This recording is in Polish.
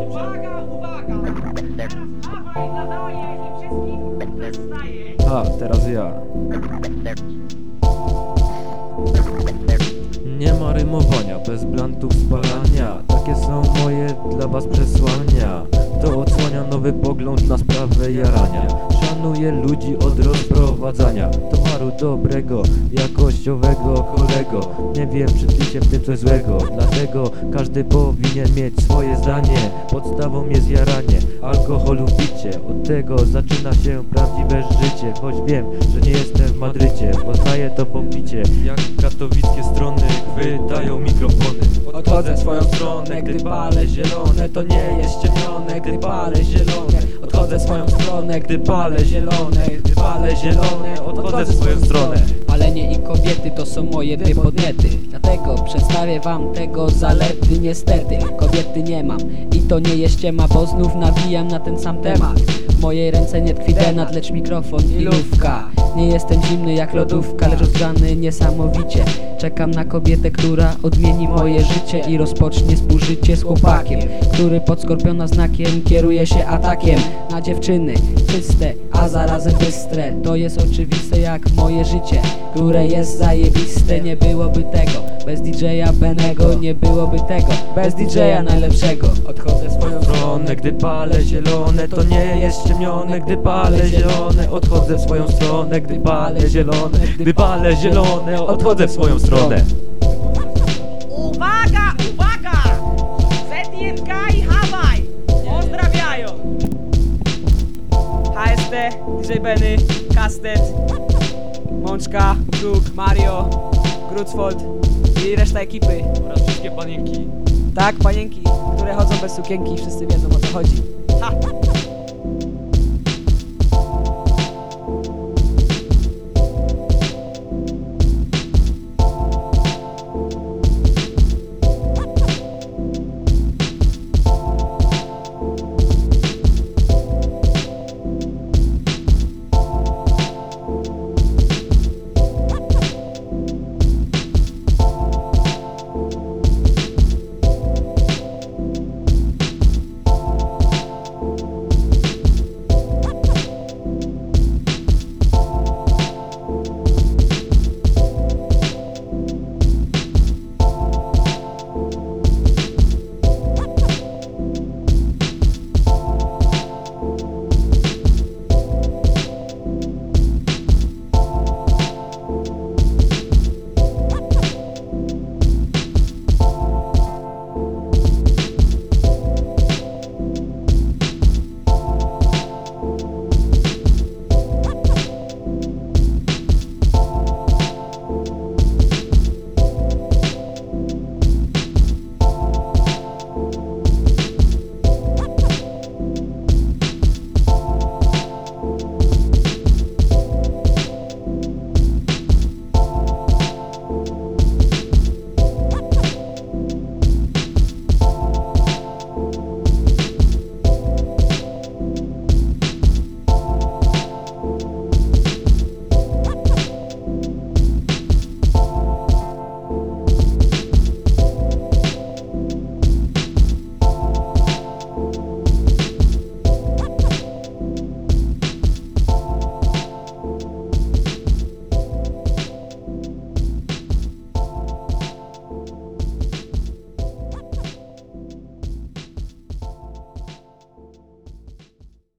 Uwaga, uwaga! I. A, teraz ja. Nie ma rymowania, bez blantów spalania Takie są moje dla was przesłania? To odsłania nowy pogląd na sprawę jarania. Szanuję ludzi od rozprowadzania. Towaru dobrego, jakościowego kolego. Nie wiem czy tkwicie w tym coś złego. Dlatego każdy powinien mieć swoje zdanie. Podstawą jest jaranie, alkoholu picie Od tego zaczyna się prawdziwe życie. Choć wiem, że nie jestem w Madrycie Poznaję to po picie Jak katowickie strony chwytają mikrofony. Odchodzę swoją stronę, gdy palę zielone To nie jest ściemnione, gdy palę zielone. Odchodzę swoją stronę, gdy palę zielone Gdy palę zielone, odchodzę swoją stronę. Palenie i kobiety to są moje dwie podniety Dlatego przedstawię wam tego zalety Niestety, kobiety nie mam I to nie jest ściema, bo znów nawijam na ten sam temat W mojej ręce nie tkwi denat, lecz mikrofon i lówka Nie jestem zimny jak lodówka, lecz rozgrzany niesamowicie. Czekam na kobietę, która odmieni moje życie I rozpocznie współżycie z chłopakiem Który pod skorpiona znakiem kieruje się atakiem Na dziewczyny czyste, a zarazem bystre. To jest oczywiste jak moje życie Które jest zajebiste. Nie byłoby tego Bez DJ-a Benego Nie byłoby tego Bez DJ-a najlepszego. Odchodzę swoją stronę, gdy palę zielone To nie jest ściemnione, gdy palę zielone Odchodzę w swoją stronę, gdy palę zielone Gdy palę zielone, odchodzę w swoją stronę Uwaga, uwaga! ZNK i Hawaj! Pozdrawiają! HST, DJ Benny, Kastet, Mączka, Kruk, Mario, Grucwold i reszta ekipy. Oraz wszystkie panienki Tak, panienki, które chodzą bez sukienki, wszyscy wiedzą o co chodzi.